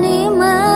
你们。